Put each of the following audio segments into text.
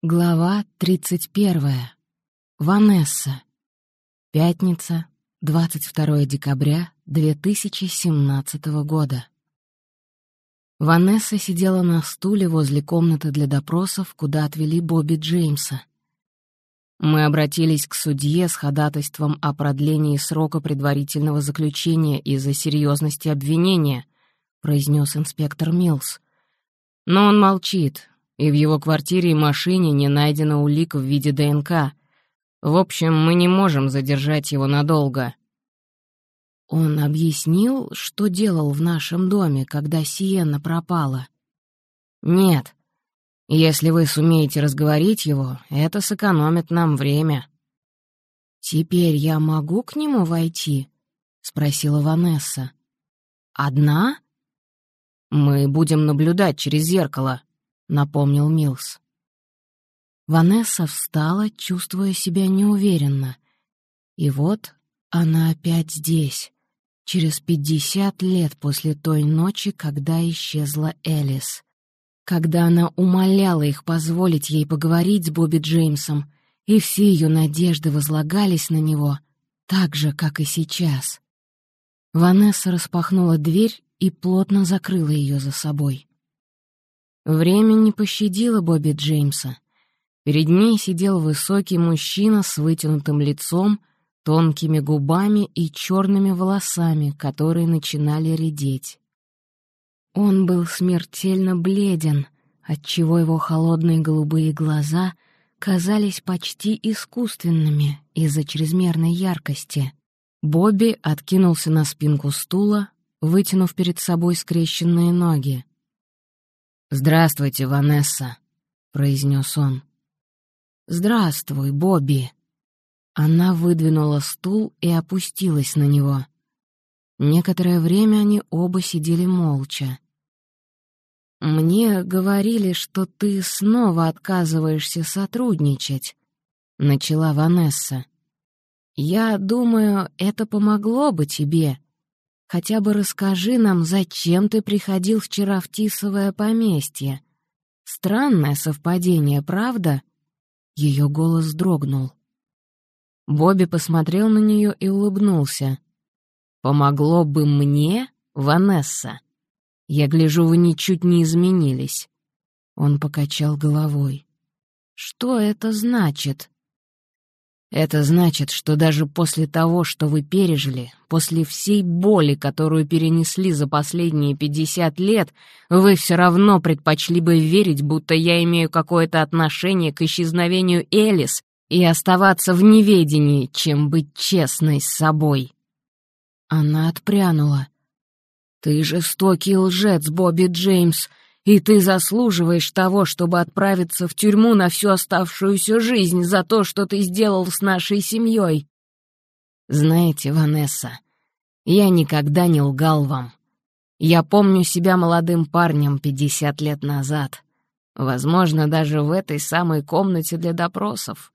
Глава 31. Ванесса. Пятница, 22 декабря 2017 года. Ванесса сидела на стуле возле комнаты для допросов, куда отвели Бобби Джеймса. Мы обратились к судье с ходатайством о продлении срока предварительного заключения из-за серьезности обвинения, произнес инспектор Милс. Но он молчит, и в его квартире и машине не найдено улик в виде ДНК. В общем, мы не можем задержать его надолго». «Он объяснил, что делал в нашем доме, когда Сиенна пропала?» «Нет. Если вы сумеете разговорить его, это сэкономит нам время». «Теперь я могу к нему войти?» — спросила Ванесса. «Одна?» «Мы будем наблюдать через зеркало», — напомнил Милс. Ванесса встала, чувствуя себя неуверенно. И вот она опять здесь, через пятьдесят лет после той ночи, когда исчезла Элис. Когда она умоляла их позволить ей поговорить с Бобби Джеймсом, и все ее надежды возлагались на него, так же, как и сейчас. Ванесса распахнула дверь и плотно закрыла ее за собой. Время не пощадило Бобби Джеймса. Перед ней сидел высокий мужчина с вытянутым лицом, тонкими губами и черными волосами, которые начинали редеть. Он был смертельно бледен, отчего его холодные голубые глаза казались почти искусственными из-за чрезмерной яркости. Бобби откинулся на спинку стула, вытянув перед собой скрещенные ноги. «Здравствуйте, Ванесса», — произнес он. «Здравствуй, Бобби». Она выдвинула стул и опустилась на него. Некоторое время они оба сидели молча. «Мне говорили, что ты снова отказываешься сотрудничать», — начала Ванесса. «Я думаю, это помогло бы тебе. Хотя бы расскажи нам, зачем ты приходил вчера в Тисовое поместье. Странное совпадение, правда?» Ее голос дрогнул. Бобби посмотрел на нее и улыбнулся. «Помогло бы мне, Ванесса? Я гляжу, вы ничуть не изменились». Он покачал головой. «Что это значит?» Это значит, что даже после того, что вы пережили, после всей боли, которую перенесли за последние пятьдесят лет, вы все равно предпочли бы верить, будто я имею какое-то отношение к исчезновению Элис и оставаться в неведении, чем быть честной с собой. Она отпрянула. «Ты жестокий лжец, Бобби Джеймс. И ты заслуживаешь того, чтобы отправиться в тюрьму на всю оставшуюся жизнь за то, что ты сделал с нашей семьей. Знаете, Ванесса, я никогда не лгал вам. Я помню себя молодым парнем пятьдесят лет назад. Возможно, даже в этой самой комнате для допросов.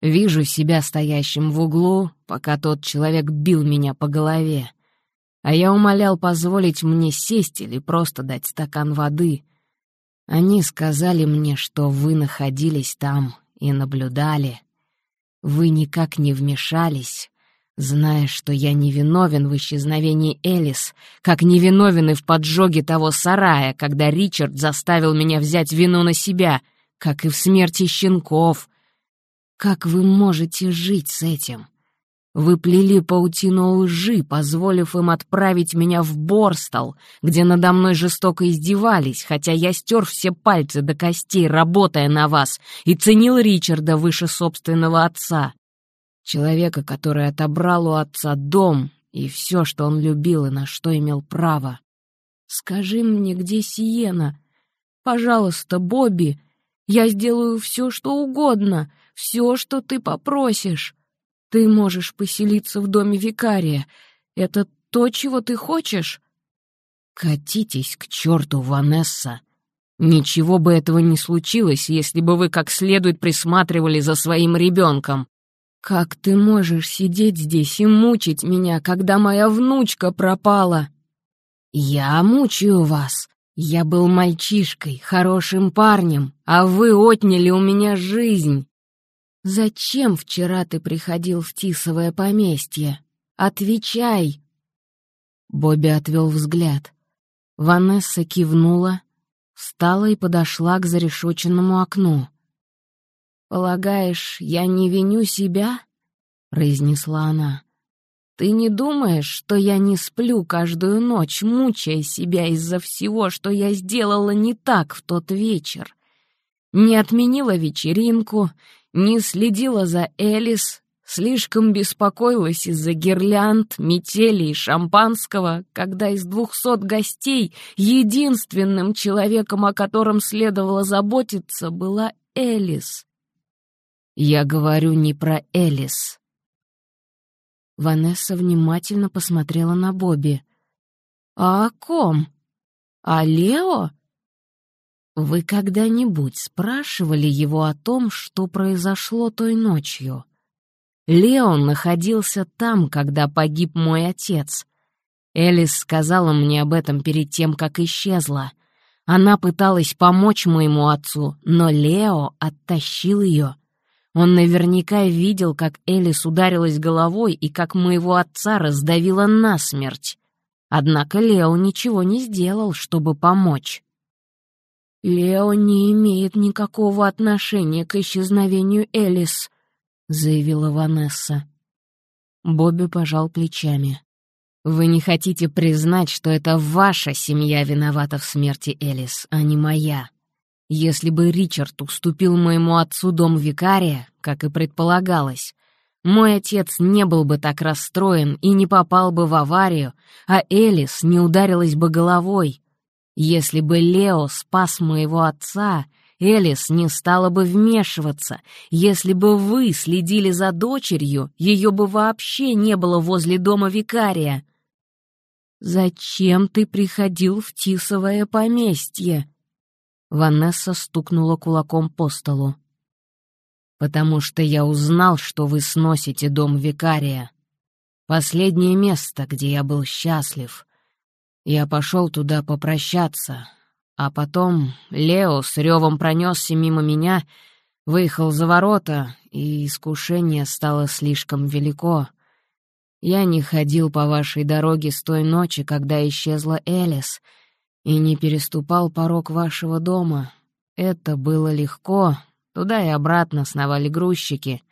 Вижу себя стоящим в углу, пока тот человек бил меня по голове. А я умолял позволить мне сесть или просто дать стакан воды. Они сказали мне, что вы находились там и наблюдали. Вы никак не вмешались, зная, что я невиновен в исчезновении Элис, как невиновен и в поджоге того сарая, когда Ричард заставил меня взять вину на себя, как и в смерти щенков. Как вы можете жить с этим? Вы плели паутину лжи, позволив им отправить меня в Борстал, где надо мной жестоко издевались, хотя я стер все пальцы до костей, работая на вас, и ценил Ричарда выше собственного отца. Человека, который отобрал у отца дом и все, что он любил и на что имел право. Скажи мне, где Сиена? Пожалуйста, Бобби, я сделаю все, что угодно, все, что ты попросишь. Ты можешь поселиться в доме викария. Это то, чего ты хочешь?» «Катитесь к черту, Ванесса. Ничего бы этого не случилось, если бы вы как следует присматривали за своим ребенком. Как ты можешь сидеть здесь и мучить меня, когда моя внучка пропала?» «Я мучаю вас. Я был мальчишкой, хорошим парнем, а вы отняли у меня жизнь. Зачем вчера ты приходил в Тисовое поместье? Отвечай!» Бобби отвел взгляд. Ванесса кивнула, встала и подошла к зарешоченному окну. «Полагаешь, я не виню себя?» — произнесла она. «Ты не думаешь, что я не сплю каждую ночь, мучая себя из-за всего, что я сделала не так в тот вечер? Не отменила вечеринку, не следила за Элис, слишком беспокоилась из-за гирлянд, метели и шампанского, когда из двухсот гостей единственным человеком, о котором следовало заботиться, была Элис. Я говорю не про Элис. Ванесса внимательно посмотрела на Бобби. «А о ком? О Лео?» «Вы когда-нибудь спрашивали его о том, что произошло той ночью?» Леон находился там, когда погиб мой отец. Элис сказала мне об этом перед тем, как исчезла. Она пыталась помочь моему отцу, но Лео оттащил ее. Он наверняка видел, как Элис ударилась головой и как моего отца раздавила насмерть. Однако Лео ничего не сделал, чтобы помочь. «Лео не имеет никакого отношения к исчезновению Элис», — заявила Ванесса. Бобби пожал плечами. «Вы не хотите признать, что это ваша семья виновата в смерти Элис, а не моя. Если бы Ричард уступил моему отцу дом викария, как и предполагалось, мой отец не был бы так расстроен и не попал бы в аварию, а Элис не ударилась бы головой, если бы Лео спас моего отца, Элис не стала бы вмешиваться. Если бы вы следили за дочерью, ее бы вообще не было возле дома викария. «Зачем ты приходил в Тисовое поместье?» Ванесса стукнула кулаком по столу. «Потому что я узнал, что вы сносите дом викария. Последнее место, где я был счастлив. Я пошел туда попрощаться, а потом Лео с ревом пронесся мимо меня, выехал за ворота, и искушение стало слишком велико. Я не ходил по вашей дороге с той ночи, когда исчезла Элис, и не переступал порог вашего дома. Это было легко, туда и обратно сновали грузчики.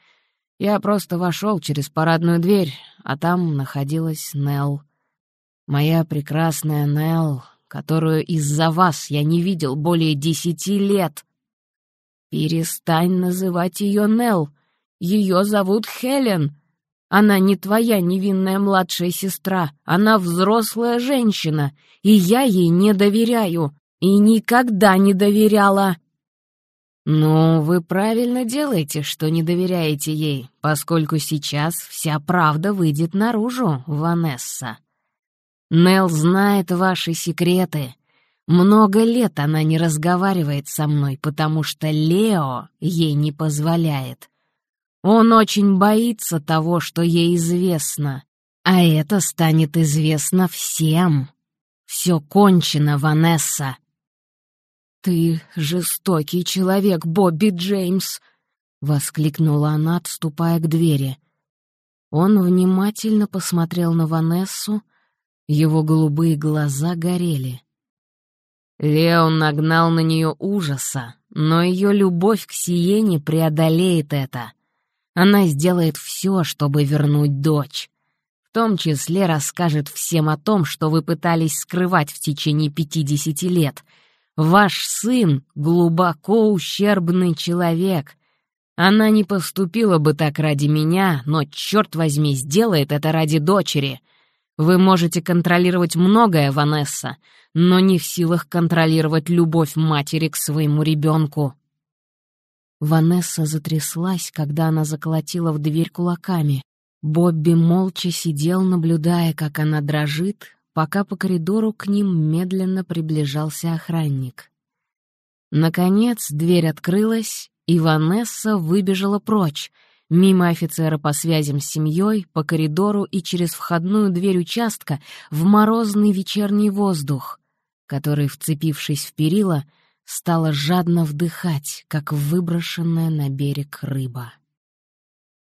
Я просто вошел через парадную дверь, а там находилась Нелл. Моя прекрасная Нелл, которую из-за вас я не видел более десяти лет. Перестань называть ее Нелл. Ее зовут Хелен. Она не твоя невинная младшая сестра, она взрослая женщина, и я ей не доверяю, и никогда не доверяла. «Ну, вы правильно делаете, что не доверяете ей, поскольку сейчас вся правда выйдет наружу, Ванесса. Нел знает ваши секреты. Много лет она не разговаривает со мной, потому что Лео ей не позволяет. Он очень боится того, что ей известно, а это станет известно всем. Все кончено, Ванесса. «Ты жестокий человек, Бобби Джеймс!» — воскликнула она, отступая к двери. Он внимательно посмотрел на Ванессу, его голубые глаза горели. Леон нагнал на нее ужаса, но ее любовь к Сиене преодолеет это. Она сделает все, чтобы вернуть дочь. В том числе расскажет всем о том, что вы пытались скрывать в течение пятидесяти лет. Ваш сын — глубоко ущербный человек. Она не поступила бы так ради меня, но, черт возьми, сделает это ради дочери — вы можете контролировать многое, Ванесса, но не в силах контролировать любовь матери к своему ребенку. Ванесса затряслась, когда она заколотила в дверь кулаками. Бобби молча сидел, наблюдая, как она дрожит, пока по коридору к ним медленно приближался охранник. Наконец дверь открылась, и Ванесса выбежала прочь — мимо офицера по связям с семьей, по коридору и через входную дверь участка в морозный вечерний воздух. который, вцепившись в перила, стала жадно вдыхать, как выброшенная на берег рыба.